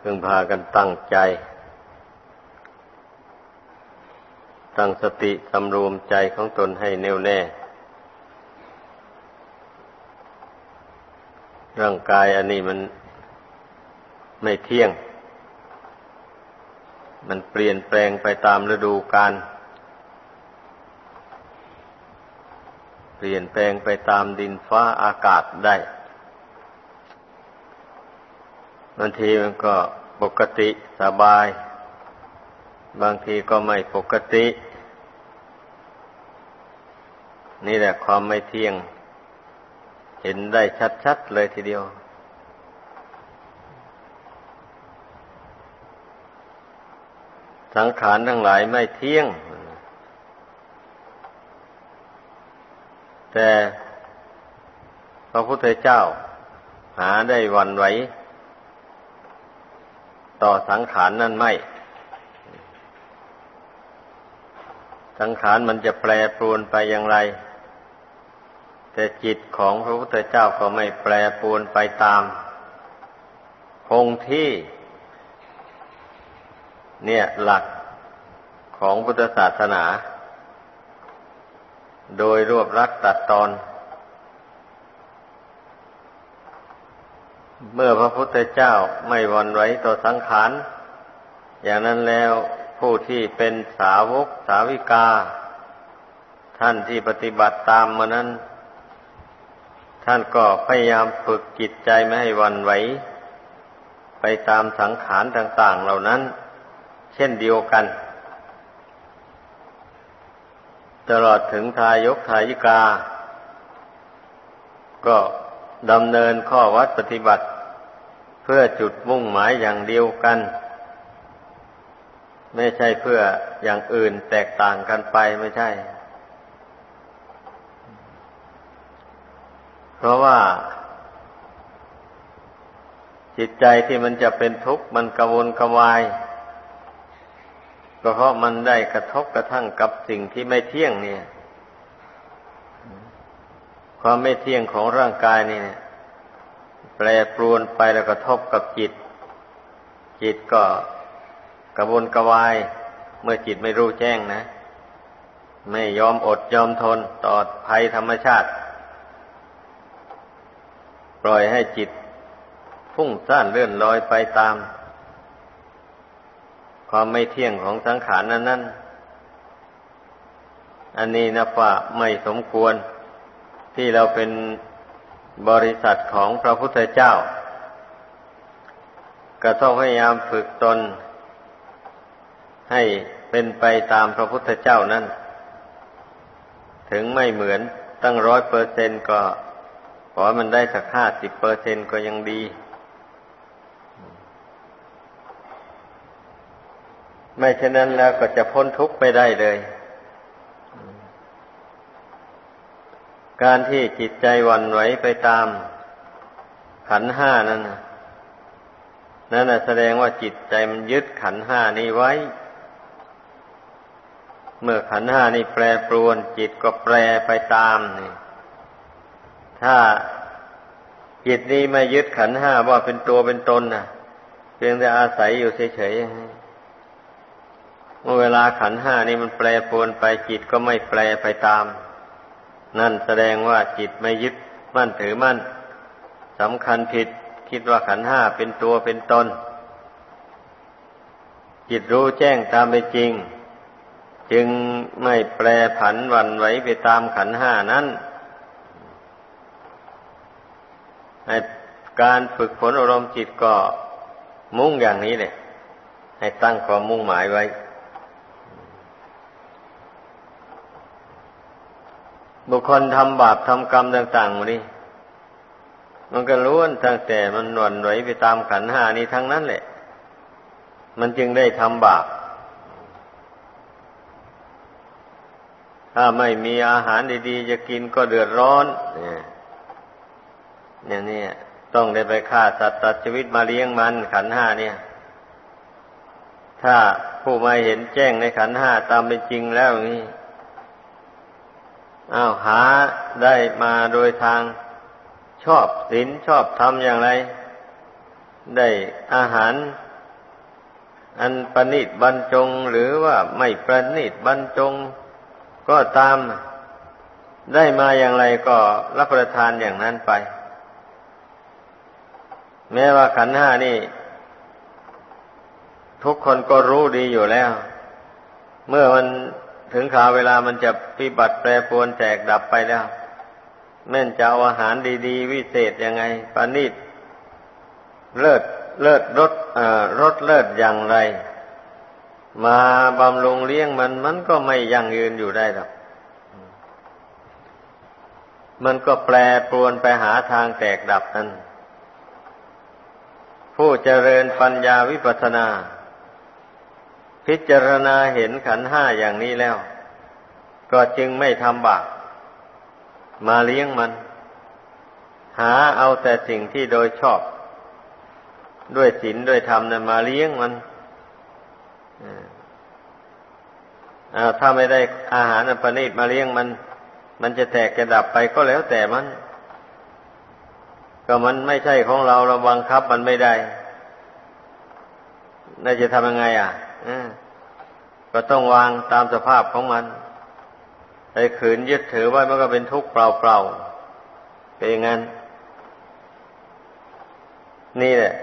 พึงพากันตั้งใจ ตั้งสติสำรวมใจของตนให้แน่วแน่ ร่างกายอันนี้มันไม่เที่ยง มันเปลี่ยนแปลงไปตามฤดูกาล เปลี่ยนแปลงไปตามดินฟ้าอากาศได้ บางทีมันก็ปกติสบาย บางทีก็ไม่ปกติ นี่แหละความไม่เที่ยง เห็นได้ชัดๆเลยทีเดียว สังขารทั้งหลายไม่เที่ยง แต่พระพุทธเจ้าหาได้วันไหว ต่อสังขารนนั่นไม่ สังขารมันจะแปรปรวนไปอย่างไร แต่จิตของพระพุทธเจ้าก็ไม่แปรปรวนไปตาม คงที่ เนี่ยหลักของพุทธศาสนา โดยรวบรัดตัดตอน เมื่อพระพุทธเจ้าไม่วันไหวต่อสังขาร อย่างนั้นแล้วผู้ที่เป็นสาวกสาวิกา ท่านที่ปฏิบัติตามมานั้น ท่านก็พยายามฝึกจิตใจไม่ให้วันไหว ไปตามสังขารต่าง ๆ เหล่านั้น เช่นเดียวกัน ตลอดถึงทายกทายิกา ก็ ดำเนินข้อวัดปฏิบัติ เพื่อจุดมุ่งหมายอย่างเดียวกัน ไม่ใช่เพื่ออย่างอื่นแตกต่างกันไปไม่ใช่ เพราะว่า จิตใจที่มันจะเป็นทุกข์มันกระวนกระวายก็เพราะมันได้กระทบกระทั่งกับสิ่งที่ไม่เที่ยงเนี่ย ความไม่เที่ยงของร่างกายนี่เนี่ยแปรปรวนไปแล้วกระทบกับจิต จิตก็กระวนกระวาย เมื่อจิตไม่รู้แจ้งนะ ไม่ยอมอดยอมทนต่อภัยธรรมชาติ ปล่อยให้จิตพุ่งซ่านเลื่อนลอยไปตาม ความไม่เที่ยงของสังขารนั้นนั้นอันนี้นะว่าไม่สมควร ที่เราเป็นบริษัทของพระพุทธเจ้า ก็ต้องพยายามฝึกตน ให้เป็นไปตามพระพุทธเจ้านั้น ถึงไม่เหมือนตั้งร้อยเปอร์เซนก็ขอมันได้สักห้าสิบเปอร์เซนก็ยังดี ไม่เช่นนั้นแล้วก็จะพ้นทุกข์ไปได้เลย การที่จิตใจวันไหวไปตามขันห้านั่นนั่นแสดงว่าจิตใจมันยึดขันห้านี้ไว้ เมื่อขันห้านี้แปรปรวน จิตก็แปรไปตามนี่ ถ้าจิตนี้ไม่ยึดขันห้าว่าเป็นตัวเป็นตนนะเพียงแต่อาศัยอยู่เฉยๆเมื่อเวลาขันห้านี้มันแปรปรวนไปจิตก็ไม่แปรไปตาม นั่นแสดงว่าจิตไม่ยึดมั่นถือมั่นสำคัญผิด คิดว่าขันห้าเป็นตัวเป็นตน จิตรู้แจ้งตามไปจริง จึงไม่แปรผันวันไหวไปตามขันห้านั้นการฝึกฝนอารมณ์จิตก็มุ่งอย่างนี้เลยให้ตั้งความมุ่งหมายไว้ บุคคลทำบาปทำกรรมต่างๆมาดิมันก็ล้วนตั้งแต่มันหวนไหวไปตามขันหานี้ทั้งนั้นแหละ มันจึงได้ทำบาป ถ้าไม่มีอาหารดีๆ จะกินก็เดือดร้อนเนี่ยอย่างนี้ต้องได้ไปฆ่าสัตว์ตัดชีวิตมาเลี้ยงมันขันห้าเนี่ย ถ้าผู้มาเห็นแจ้งในขันห้าตามเป็นจริงแล้วนี้ อ้าวหาได้มาโดยทางชอบศีลชอบทำอย่างไร ได้อาหาร อันประณีตบรรจงหรือว่าไม่ประณีตบรรจง ก็ตามได้มาอย่างไรก็รับประทานอย่างนั้นไป แม้ว่าขันห้านี่ ทุกคนก็รู้ดีอยู่แล้ว เมื่อมัน ถึงข่าวเวลามันจะพิบัติแปรปรวนแตกดับไปแล้วแม่นจะเอาอาหารดี ๆ วิเศษยังไงปานิดเลิศเลิศรสรสเลิศอย่างไร มาบำรุงเลี้ยงมันมันก็ไม่ยั่งยืนอยู่ได้หรอกมันก็แปรปรวนไปหาทางแตกดับนั้น ผู้เจริญปัญญาวิปัสนา พิจารณาเห็นขันห้าอย่างนี้แล้ว ก็จึงไม่ทำบาปมาเลี้ยงมัน หาเอาแต่สิ่งที่โดยชอบ ด้วยศีลด้วยธรรมนะมาเลี้ยงมันถ้าไม่ได้อาหารอประณีตมาเลี้ยงมัน มันจะแตกจะดับไปก็แล้วแต่มัน ก็มันไม่ใช่ของเราเราบังคับมันไม่ได้น่าจะทำยังไง อะ ก็ต้องวางตามสภาพของมันไอ้ขืนยึดถือไว้มันก็เป็นทุกข์เปล่าๆเป็นอย่างนั้น นี่แหละ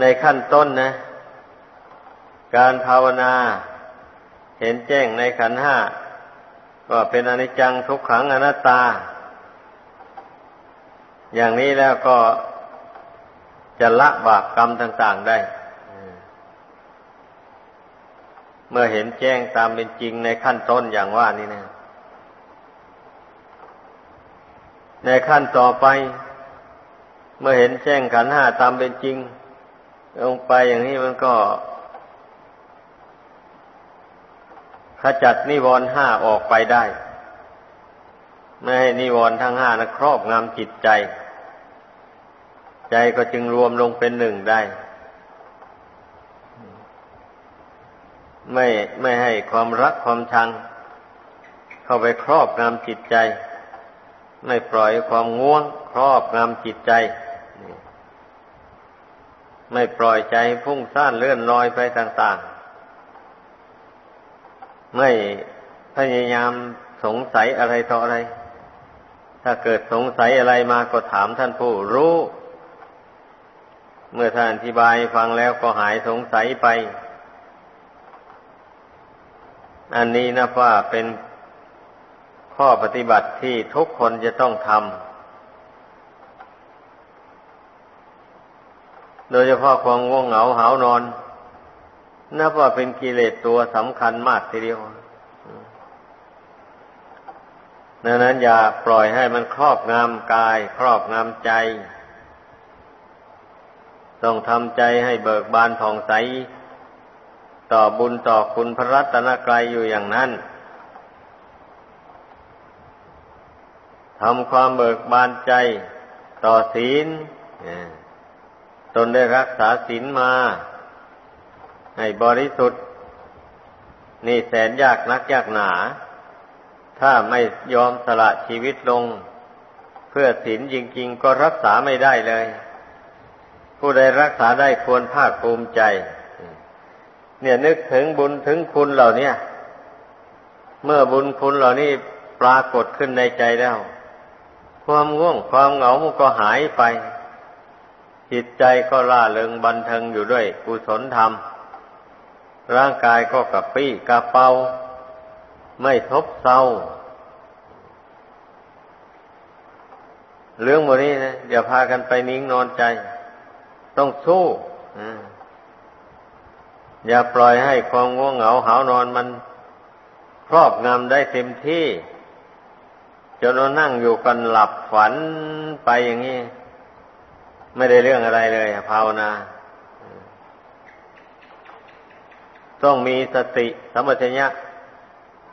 ในขั้นต้นนะ การภาวนา เห็นแจ้งในขันห้าก็เป็นอนิจจังทุกขังอนัตตา อย่างนี้แล้วก็จะละบาปกรรมต่าง ๆได้ เมื่อเห็นแจ้งตามเป็นจริงในขั้นต้นอย่างว่านี่นะในขั้นต่อไป เมื่อเห็นแจ้งขันห้าตามเป็นจริง ลงไปอย่างนี้มันก็ขจัดนิวรณ์ห้าออกไปได้ ไม่ให้นิวรณ์ทั้งห้านะครอบงำจิตใจ ใจก็จึงรวมลงเป็นหนึ่งได้ ไม่ไม่ให้ความรักความชัง เข้าไปครอบงำจิตใจ ไม่ปล่อยความง่วง ครอบงำจิตใจ ไม่ปล่อยใจพุ่งซ่านเลื่อนลอยไปต่าง ๆ ไม่พยายามสงสัยอะไรต่ออะไร ถ้าเกิดสงสัยอะไรมาก็ถามท่านผู้รู้ เมื่อท่านอธิบายฟังแล้วก็หายสงสัยไป อันนี้นะว่าเป็นข้อปฏิบัติที่ทุกคนจะต้องทำ โดยเฉพาะความง่วงเหงาหานอน นับว่าเป็นกิเลสตัวสำคัญมากทีเดียวดังนั้นอย่าปล่อยให้มันครอบงำกาย ครอบงำใจ ต้องทำใจให้เบิกบานผ่องใส ต่อบุญต่อคุณพระรัตนกรัยอยู่อย่างนั้นทำความเบิกบานใจต่อศีลตนได้รักษาศีลมา ให้บริสุทธิ์ นี่แสนยากนักยากหนา ถ้าไม่ยอมสละชีวิตลง เพื่อศีลจริง ๆ ก็รักษาไม่ได้เลย ผู้ใดรักษาได้ควรภาคภูมิใจ เนี่ยนึกถึงบุญถึงคุณเหล่านี้เมื่อบุญคุณเหล่านี้ปรากฏขึ้นในใจแล้ว ความง่วงความเหงามันก็หายไป จิตใจก็ล่าเริงบันเทิงอยู่ด้วยกุศลธรรม ร่างกายก็กระปี้กระเป๋าไม่ทบเศร้า เรื่องโมนี้นะอย่าพากันไปนิ่งนอนใจ ต้องสู้ อ อย่าปล่อยให้ความง่วงเหงาหานอนมันครอบงำได้เต็มที่ จนเรานั่งอยู่กันหลับฝันไปอย่างนี้ ไม่ได้เรื่องอะไรเลยภาวนา ต้องมีสติสมัชญะ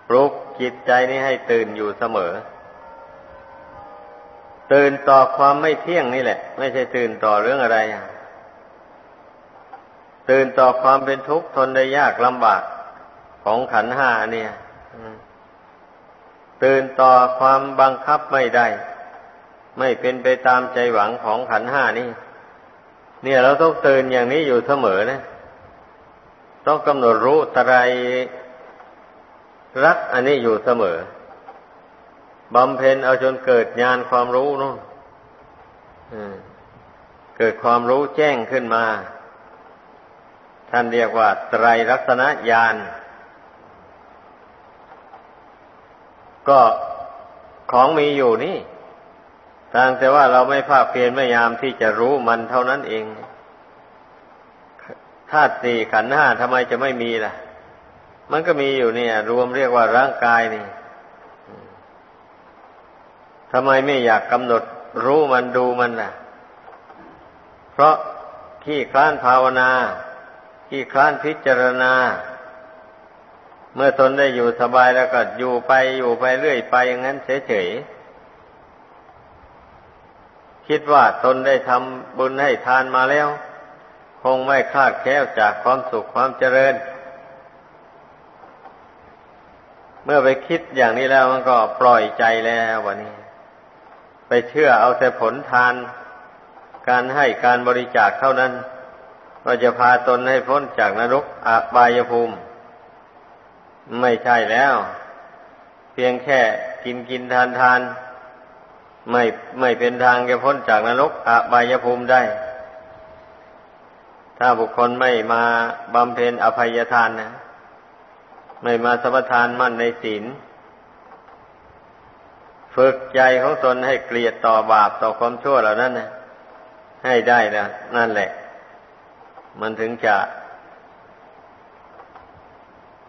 ปลุกจิตใจนี้ให้ตื่นอยู่เสมอ ตื่นต่อความไม่เที่ยงนี่แหละ ไม่ใช่ตื่นต่อเรื่องอะไร ตื่นต่อความเป็นทุกข์ทนได้ยากลำบากของขันห้าเนี่ยตื่นต่อความบังคับไม่ได้ ไม่เป็นไปตามใจหวังของขันห้านี่เนี่ยเราต้องตื่นอย่างนี้อยู่เสมอนะ ต้องกำหนดรู้ตรายรักอันนี้อยู่เสมอบำเพ็ญเอาจนเกิดญาณความรู้นู่นเกิดความรู้แจ้งขึ้นมา ท่านเรียกว่าไตรลักษณญาณก็ของมีอยู่นี่ทางแต่ว่าเราไม่ภาคเพียรพยายามที่จะรู้มันเท่านั้นเองธาตุสี่ขันธ์ห้าทำไมจะไม่มีล่ะ มันก็มีอยู่เนี่ย รวมเรียกว่าร่างกายนี่ทำไมไม่อยากกำหนดรู้มันดูมันล่ะ เพราะขี้คลานภาวนา ขี้คลานพิจารณา เมื่อตนได้อยู่สบายแล้วก็อยู่ไปอยู่ไปเรื่อยไปอย่างนั้นเฉยๆคิดว่าตนได้ทำบุญให้ทานมาแล้ว คงไม่คลาดแคล้วจากความสุขความเจริญ เมื่อไปคิดอย่างนี้แล้วมันก็ปล่อยใจแล้ววันนี้ ไปเชื่อเอาแต่ผลทาน การให้การบริจาคเท่านั้น ก็จะพาตนให้พ้นจากนรกอาบายภูมิ ไม่ใช่แล้ว เพียงแค่กินกินทานทานไม่ไม่เป็นทางจะพ้นจากนรกอาบายภูมิได้ ถ้าบุคคลไม่มาบำเพ็ญอภัยทานนะ ไม่มาสมทานมั่นในศีลฝึกใจของตนให้เกลียดต่อบาปต่อความชั่วเหล่านั้นนะให้ได้นะนั่นแหละ มันถึงจะ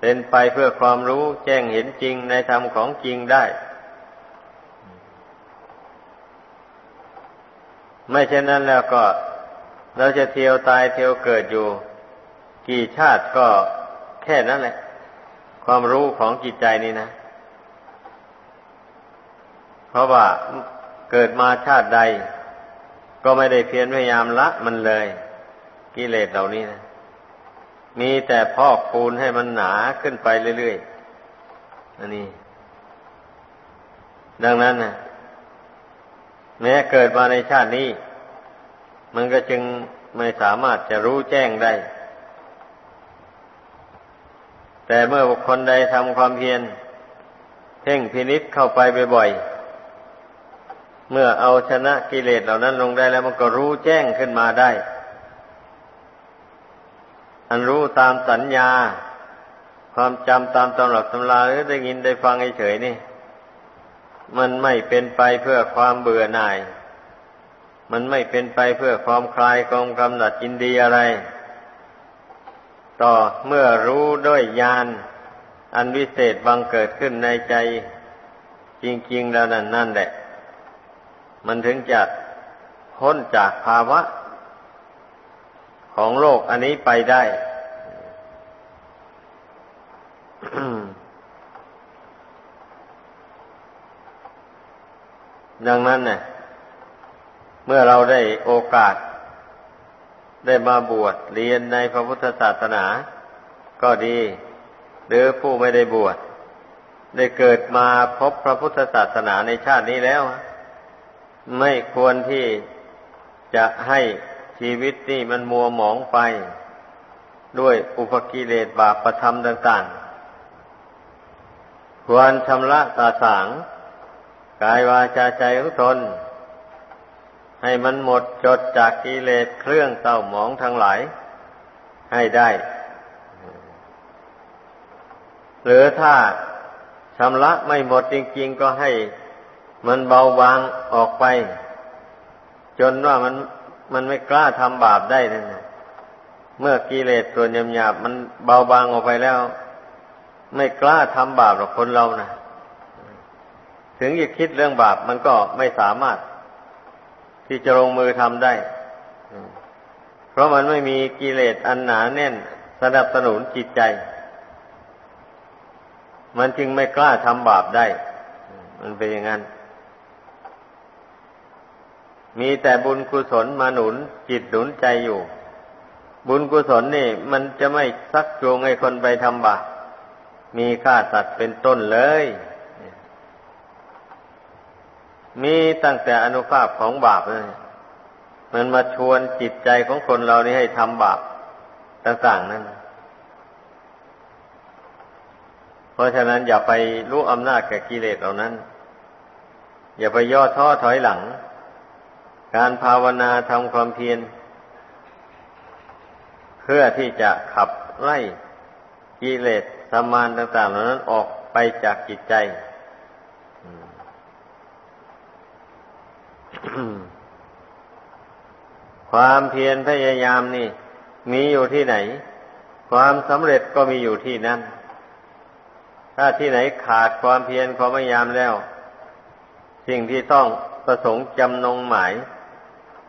เป็นไปเพื่อความรู้แจ้งเห็นจริงในธรรมของจริงได้ ไม่เช่นนั้นแล้วก็ เราจะเที่ยวตายเที่ยวเกิดอยู่ กี่ชาติก็แค่นั้นแหละ ความรู้ของจิตใจนี่นะ เพราะว่าเกิดมาชาติใด ก็ไม่ได้เพียรพยายามละมันเลย กิเลสเหล่านี้นะมีแต่พอกปูนให้มันหนาขึ้นไปเรื่อยๆอันนี้ ดังนั้นนะแม้เกิดมาในชาตินี้ มันก็จึงไม่สามารถจะรู้แจ้งได้ แต่เมื่อบุคคลใดทำความเพียรเพ่งพินิษเข้าไปบ่อยๆเมื่อเอาชนะกิเลสเหล่านั้นลงได้แล้วมันก็รู้แจ้งขึ้นมาได้ อันรู้ตามสัญญา ความจำตามตำรับตำราหรือได้ยินได้ฟังเฉยๆนี่ มันไม่เป็นไปเพื่อความเบื่อหน่าย มันไม่เป็นไปเพื่อความคลายกองกำหนัดยินดีอะไร ต่อเมื่อรู้ด้วยญาณอันวิเศษบังเกิดขึ้นในใจ จริง ๆ แล้วนั่นนั่นแหละ มันถึงจะพ้นจากภาวะ ของโลกอันนี้ไปได้ ดังนั้นเนี่ยเมื่อเราได้โอกาส ได้มาบวชเรียนในพระพุทธศาสนา ก็ดี หรือผู้ไม่ได้บวชได้เกิดมาพบพระพุทธศาสนาในชาตินี้แล้ว ไม่ควรที่จะให้ ชีวิตนี่มันมัวหมองไป ด้วยอุปกิเลสบาปประธรรมต่างๆ ควรชำระตาสาง กายวาจาใจของตนให้มันหมดจดจากกิเลสเครื่องเศร้าหมองทั้งหลาย ให้ได้ หรือถ้าชำระไม่หมดจริง ๆ ก็ให้มันเบาบางออกไป จนว่ามัน มันไม่กล้าทำบาปได้นั่นเมื่อกิเลสส่วนหยาบๆมันเบาบางออกไปแล้ว ไม่กล้าทำบาปหรอกคนเรานะถึงจะคิดเรื่องบาปมันก็ไม่สามารถ ที่จะลงมือทำได้ เพราะมันไม่มีกิเลสอันหนาแน่นสนับสนุนจิตใจ มันจึงไม่กล้าทำบาปได้ มันเป็นอย่างนั้น มีแต่บุญกุศลมาหนุนจิตหนุนใจอยู่ บุญกุศลนี่ มันจะไม่ซักจูงให้คนไปทำบาปมีฆ่าสัตว์เป็นต้นเลย มีตั้งแต่อนุภาพของบาปเลยมันมาชวนจิตใจของคนเรานี่ให้ทำบาปต่างๆนั้นเพราะฉะนั้นอย่าไปรู้อำนาจแก่กิเลสเหล่านั้น อย่าไปย่อท้อถอยหลัง การภาวนาทำความเพียร เพื่อที่จะขับไล่กิเลสสมานต่างๆเหล่านั้นออกไปจากจิตใจ ความเพียรพยายามนี่ มีอยู่ที่ไหน ความสำเร็จก็มีอยู่ที่นั่น ถ้าที่ไหนขาดความเพียรความพยายามแล้ว สิ่งที่ต้องประสงค์จำนงหมาย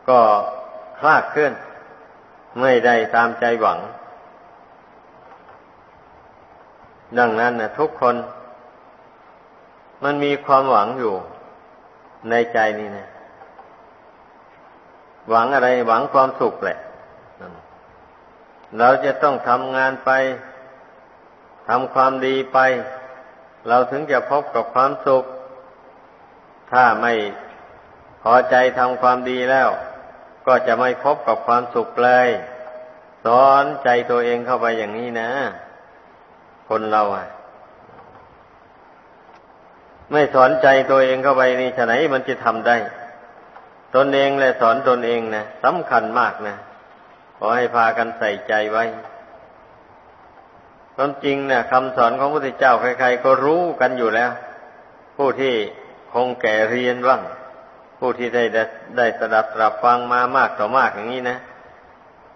ก็คลาดเคลื่อน ไม่ได้ตามใจหวัง ดังนั้นนะทุกคน มันมีความหวังอยู่ในใจนี่นะหวังอะไรหวังความสุขแหละ เราจะต้องทำงานไปทำความดีไป เราถึงจะพบกับความสุข ถ้าไม่พอใจทำความดีแล้ว ก็จะไม่พบกับความสุขเลย สอนใจตัวเองเข้าไปอย่างนี้นะ คนเราอะ ไม่สอนใจตัวเองเข้าไปนี่ฉะไหนมันจะทำได้ ตนเองและสอนตนเองนะสำคัญมากนะขอให้พากันใส่ใจไว้ความจริงเนี่ยคำสอนของพระพุทธเจ้าใครๆก็รู้กันอยู่แล้ว ผู้ที่คงแก่เรียนบ้าง ผู้ที่ได้ได้สดับตรับฟังมามากต่อมากอย่างนี้นะ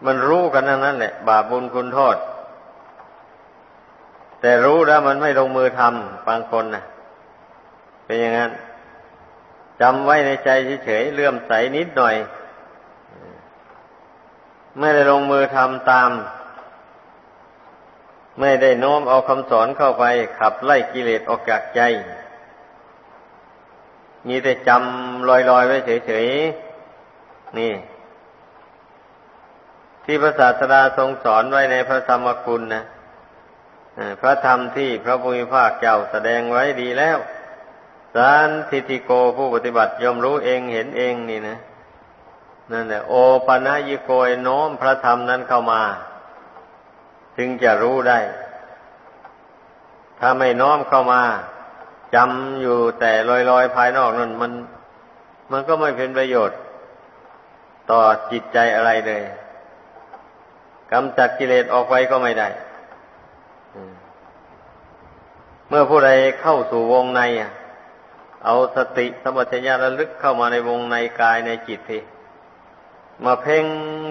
มันรู้กันทั้งนั้นแหละ บาปบุญคุณโทษ แต่รู้แล้วมันไม่ลงมือทำบางคนนะเป็นอย่างนั้นจำไว้ในใจเฉยๆเลื่อมใสนิดหน่อย ไม่ได้ลงมือทำตาม ไม่ได้โน้มเอาคำสอนเข้าไป ขับไล่กิเลสออกจากใจ มีแต่จำลอยๆไว้เฉยๆ นี่ ที่พระศาสดาทรงสอนไว้ในพระธรรมคุณนะพระธรรมที่พระพุทธภาคเจ้าแสดงไว้ดีแล้วสารทิติโกผู้ปฏิบัติยอมรู้เองเห็นเองนี่นะนั่นแหละโอปัญญิโกยโน้มพระธรรมนั้นเข้ามาจึงจะรู้ได้ ถ้าไม่น้อมเข้ามา จำอยู่แต่ลอยๆภายนอกนั่นมัน มันก็ไม่เป็นประโยชน์ ต่อจิตใจอะไรเลยกำจัดกิเลสออกไปก็ไม่ได้ เมื่อผู้ใดเข้าสู่วงในเอาสติสมัชญาระลึกเข้ามาในวงในกายในจิตทีมาเพ่ง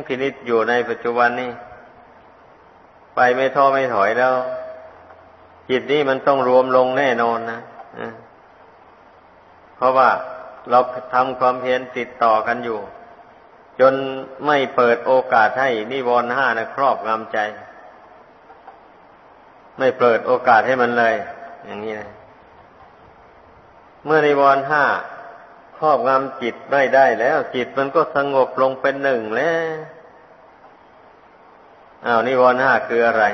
พินิจอยู่ในปัจจุบันนี้ ไปไม่ท้อไม่ถอยแล้ว จิตนี้มันต้องรวมลงแน่นอนนะ เพราะว่าเราทำความเพียรติดต่อกันอยู่ จนไม่เปิดโอกาสให้นิวรณ์ห้านะครอบงำใจ ไม่เปิดโอกาสให้มันเลย อย่างนี้นะเมื่อนิวรณ์ห้าครอบงำจิตไม่ได้แล้ว จิตมันก็สงบลงเป็นหนึ่งแล้วอ้าวนิวรณ์ห้าคืออะไร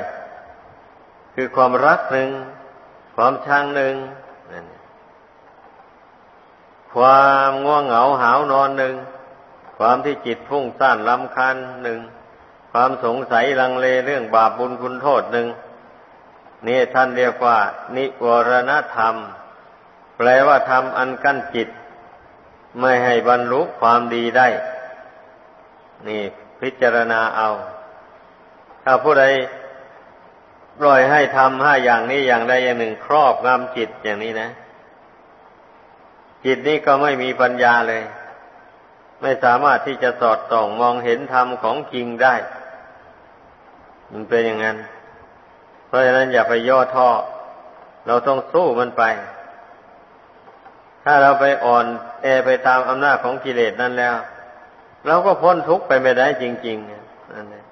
คือความรักหนึ่ง ความชังหนึ่ง ความง่วงเหงาหาวนอนหนึ่ง ความที่จิตพุ่งซ่านลำคันหนึ่ง ความสงสัยลังเลเรื่องบาปบุญคุณโทษหนึ่งนี่ท่านเรียกว่า นิวรณธรรม แปลว่าธรรมอันกั้นจิต ไม่ให้บรรลุความดีได้ นี่พิจารณาเอา ถ้าผู้ใดปล่อยให้ทำห้าอย่างนี้อย่างใดอย่างหนึ่งครอบงำจิตอย่างนี้นะ จิตนี้ก็ไม่มีปัญญาเลย ไม่สามารถที่จะสอดส่องมองเห็นธรรมของจริงได้ มันเป็นอย่างนั้น เพราะฉะนั้นอย่าไปย่อท้อเราต้องสู้มันไป ถ้าเราไปอ่อนแอไปตามอำนาจของกิเลสนั่นแล้ว เราก็พ้นทุกข์ไปไม่ได้จริงๆนั่นเอง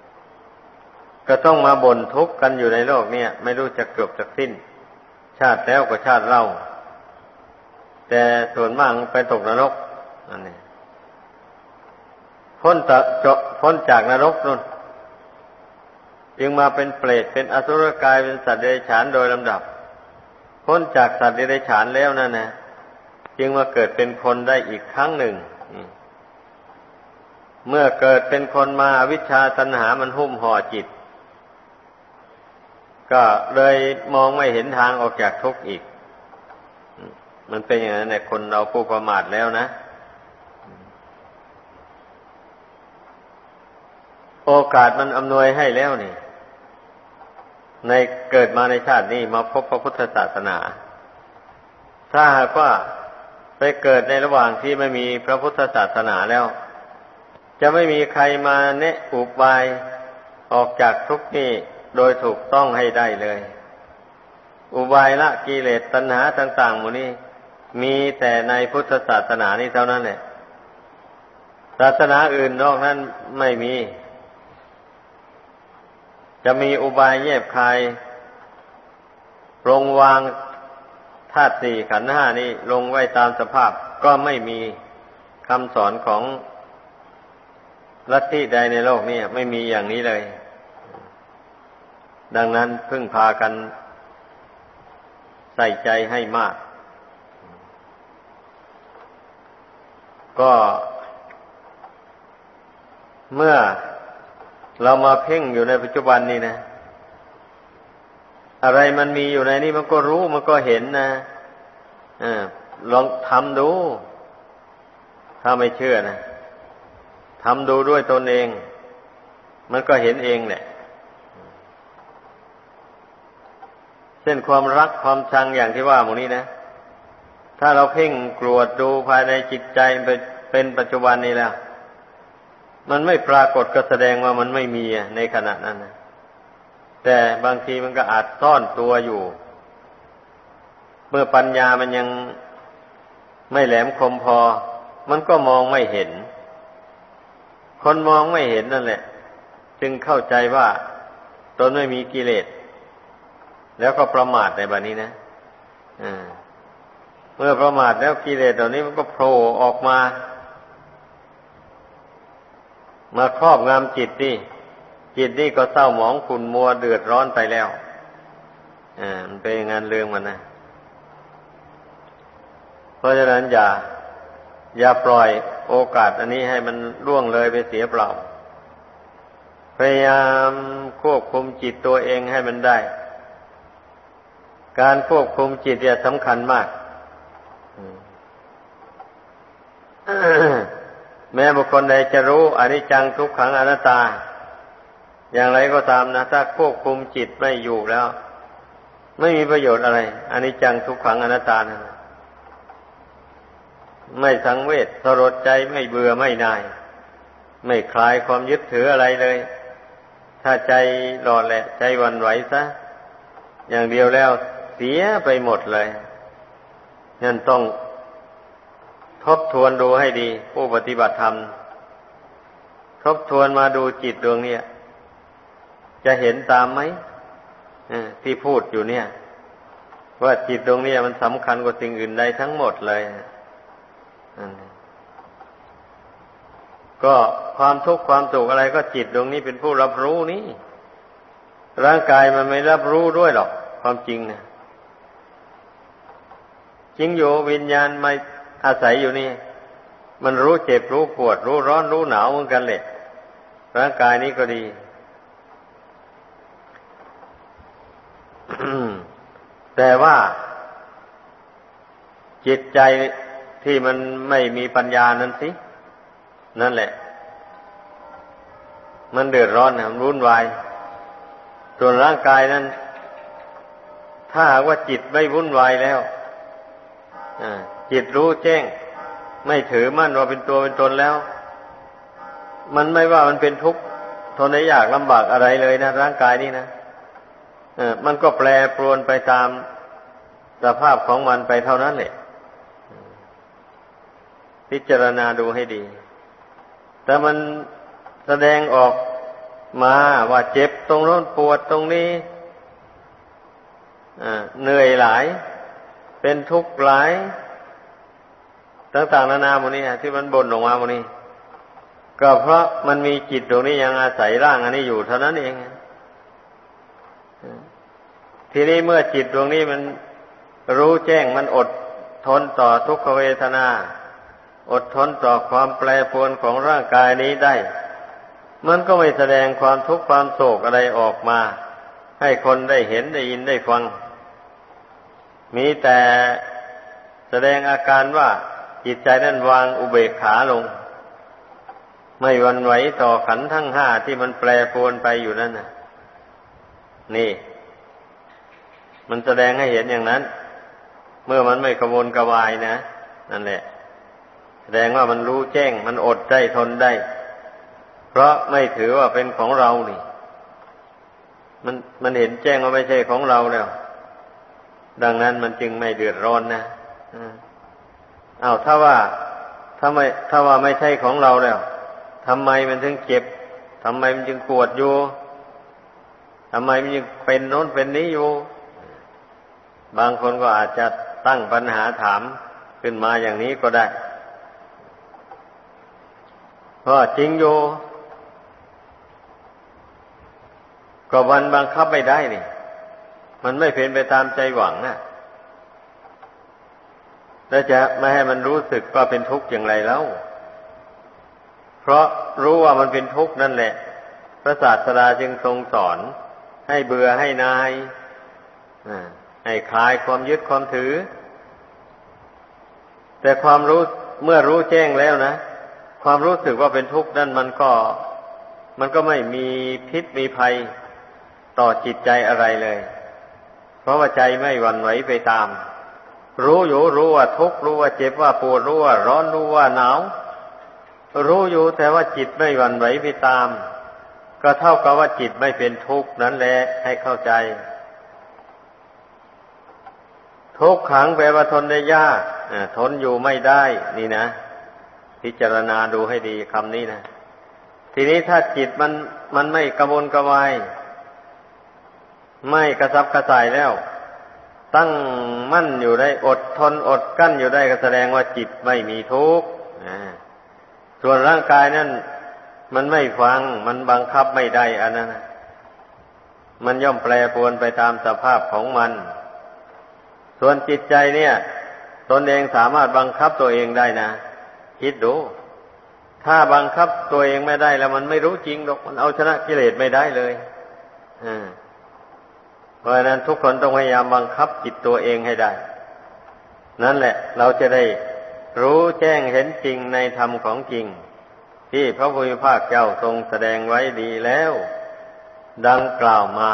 ก็ต้องมาบ่นทุกข์กันอยู่ในโลกเนี่ย ไม่รู้จะเกือบจะสิ้น ชาติแล้วก็ชาติเล่า แต่ส่วนมากไปตกนรกนั่นเองพ้นจากพ้นจากนรกนู่นจึงมาเป็นเปรตเป็นอสุรกายเป็นสัตว์เดรัจฉานโดยลำดับ พ้นจากสัตว์เดรัจฉานแล้วนั่นนะจึงมาเกิดเป็นคนได้อีกครั้งหนึ่งเมื่อเกิดเป็นคนมาอวิชชาตัณหามันหุ้มห่อจิต ก็เลยมองไม่เห็นทางออกจากทุกข์อีก มันเป็นอย่างนั้นแหละคนเราผู้ประมาทแล้วนะ โอกาสมันอำนวยให้แล้วนี่ ในเกิดมาในชาตินี้มาพบพระพุทธศาสนา ถ้าหากว่าไปเกิดในระหว่างที่ไม่มีพระพุทธศาสนาแล้ว จะไม่มีใครมาเนะอุบายออกจากทุกข์นี้โดยถูกต้องให้ได้เลย อุบายละกิเลสตัณหาต่าง ๆ หมดนี้ มีแต่ในพุทธศาสนานี้เท่านั้นแหละศาสนาอื่นนอกนั้นไม่มี จะมีอุบายแยบคายปรงวางธาตุสี่ขันธ์ห้านี้ลงไว้ตามสภาพก็ไม่มีคำสอนของลัทธิใดในโลกนี้ไม่มีอย่างนี้เลย ดังนั้นพึ่งพากันใส่ใจให้มาก ก็ เมื่อเรามาเพ่งอยู่ในปัจจุบันนี้นะ อะไรมันมีอยู่ในนี้มันก็รู้มันก็เห็นนะอลองทำดู ถ้าไม่เชื่อนะทำดูด้วยตนเอง มันก็เห็นเองแหละเช่นความรักความชังอย่างที่ว่าหมนี้นะ ถ้าเราเพ่งกรวดดูภายในจิตใจเป็นปัจจุบันนี้แล้ว มันไม่ปรากฏก็แสดงว่ามันไม่มีในขณะนั้นนะแต่บางทีมันก็อาจซ่อนตัวอยู่ เมื่อปัญญามันยังไม่แหลมคมพอ มันก็มองไม่เห็น คนมองไม่เห็นนั่นแหละ จึงเข้าใจว่าตนไม่มีกิเลส แล้วก็ประมาทในบัดนี้นะอ่า เมื่อประมาทแล้วกิเลสตัวนี้มันก็โผล่ออกมา มาครอบงำจิตนี่จิตนี่ก็เศร้าหมองขุ่นมัวเดือดร้อนไปแล้วอ่ามันเป็นงานเรื่องมันนะเพราะฉะนั้นอย่า อย่าปล่อยโอกาสอันนี้ให้มันล่วงเลยไปเสียเปล่า พยายามควบคุมจิตตัวเองให้มันได้ การควบคุมจิตเนี่ยสำคัญมาก แม้บุคคลใดจะรู้อนิจจังทุกขังอนัตตา อย่างไรก็ตามนะ ถ้าควบคุมจิตไม่อยู่แล้ว ไม่มีประโยชน์อะไรอนิจจังทุกขังอนัตตานะไม่สังเวชสลดใจไม่เบื่อไม่นาย ไม่คลายความยึดถืออะไรเลย ถ้าใจหลอดแหละ ใจวันไหวซะ อย่างเดียวแล้วเสียไปหมดเลย นั่นต้องทบทวนดูให้ดี ผู้ปฏิบัติธรรม ทบทวนมาดูจิตดวงนี้จะเห็นตามไหมที่พูดอยู่เนี่ย ว่าจิตดวงนี้มันสำคัญกว่าสิ่งอื่นใดทั้งหมดเลยก็ความทุกข์ความสุขอะไรก็จิตดวงนี้เป็นผู้รับรู้นี่ ร่างกายมันไม่รับรู้ด้วยหรอก ความจริงนะ จริงอยู่วิญญาณมาอาศัยอยู่นี่ มันรู้เจ็บรู้ปวด รู้ร้อนรู้หนาวเหมือนกันเลยร่างกายนี้ก็ดีแต่ว่า จิตใจที่มันไม่มีปัญญานั้นสิ นั่นแหละ มันเดือดร้อนนะมันวุ่นวาย ส่วนร่างกายนั้น ถ้าหากว่าจิตไม่วุ่นวายแล้ว จิตรู้แจ้ง ไม่ถือมั่นว่าเป็นตัวเป็นตนแล้ว มันไม่ว่ามันเป็นทุกข์ทนได้ยากลำบากอะไรเลยนะ ร่างกายนี้นะมันก็แปรปรวนไปตามสภาพของมันไปเท่านั้นแหละพิจารณาดูให้ดี แต่มันแสดงออกมาว่าเจ็บตรงโน้นปวดตรงนี้เหนื่อยหลาย เป็นทุกข์หลาย ต่างๆนานาโมนี้ที่มันบ่นออกมาโมนี้ ก็เพราะมันมีจิตตรงนี้ยังอาศัยร่างอันนี้อยู่เท่านั้นเอง ทีนี้เมื่อจิตตรงนี้มันรู้แจ้งมันอดทนต่อทุกขเวทนา อดทนต่อความแปรปรวนของร่างกายนี้ได้ มันก็ไม่แสดงความทุกข์ความโศกอะไรออกมา ให้คนได้เห็นได้ยินได้ฟัง มีแต่แสดงอาการว่าจิตใจนั้นวางอุเบกขาลง ไม่วันไหวต่อขันทั้งห้าที่มันแปรปรวนไปอยู่นั่นน่ะ นี่ มันแสดงให้เห็นอย่างนั้น เมื่อมันไม่กระวนกระวายนะนั่นแหละ แสดงว่ามันรู้แจ้ง มันอดได้ทนได้ เพราะไม่ถือว่าเป็นของเรานี่ มันมันเห็นแจ้งว่าไม่ใช่ของเราแล้ว ดังนั้นมันจึงไม่เดือดร้อนนะอ้าวถ้าว่าถ้าไม่ถ้าว่าไม่ใช่ของเราแล้วทำไมมันถึงเจ็บทำไมมันจึงปวดอยู่ทำไมมันยังเป็นโน้นเป็นนี้อยู่ บางคนก็อาจจะตั้งปัญหาถามขึ้นมาอย่างนี้ก็ได้เพราะจริงอยู่ ก็วันบังคับไม่ได้นี่ มันไม่เป็นไปตามใจหวังนะแล้วจะไม่ให้มันรู้สึกว่าเป็นทุกข์อย่างไรแล้ว เพราะรู้ว่ามันเป็นทุกข์นั่นแหละ พระศาสดาจึงทรงสอน ให้เบื่อให้นายให้คลายความยึดความถือ แต่ความรู้เมื่อรู้แจ้งแล้วนะ ความรู้สึกว่าเป็นทุกข์นั่นมันก็ มันก็ไม่มีพิษมีภัยต่อจิตใจอะไรเลย ราะว่าใจไม่หวั่นไหวไปตาม รู้อยู่รู้ว่าทุกข์รู้ว่าเจ็บว่าปวดรู้ว่าร้อนรู้ว่าหนาว รู้อยู่แต่ว่าจิตไม่หวั่นไหวไปตาม ก็เท่ากับว่าจิตไม่เป็นทุกข์นั้นแหละให้เข้าใจ ทุกขังแปลว่าทนได้ยากทนอยู่ไม่ได้ นี่นะ พิจารณาดูให้ดีคำนี้นะ ทีนี้ถ้าจิตมันมันไม่กระวนกระวาย ไม่กระซับกระส่ายแล้ว ตั้งมั่นอยู่ได้อดทนอดกั้นอยู่ได้ก็แสดงว่าจิตไม่มีทุกข์ส่วนร่างกายนั่นมันไม่ฟัง มันบังคับไม่ได้อันนั้นมันย่อมแปรปรวนไปตามสภาพของมัน ส่วนจิตใจเนี่ย ตนเองสามารถบังคับตัวเองได้นะ คิดดู ถ้าบังคับตัวเองไม่ได้แล้วมันไม่รู้จริงหรอก มันเอาชนะกิเลสไม่ได้เลย อ่า ราะฉะนั้นทุกคนต้องพยายามบังคับจิตตัวเองให้ได้ นั่นแหละ เราจะได้รู้แจ้งเห็นจริงในธรรมของจริง ที่พระพุทธภาคเจ้าทรงแสดงไว้ดีแล้ว ดังกล่าวมา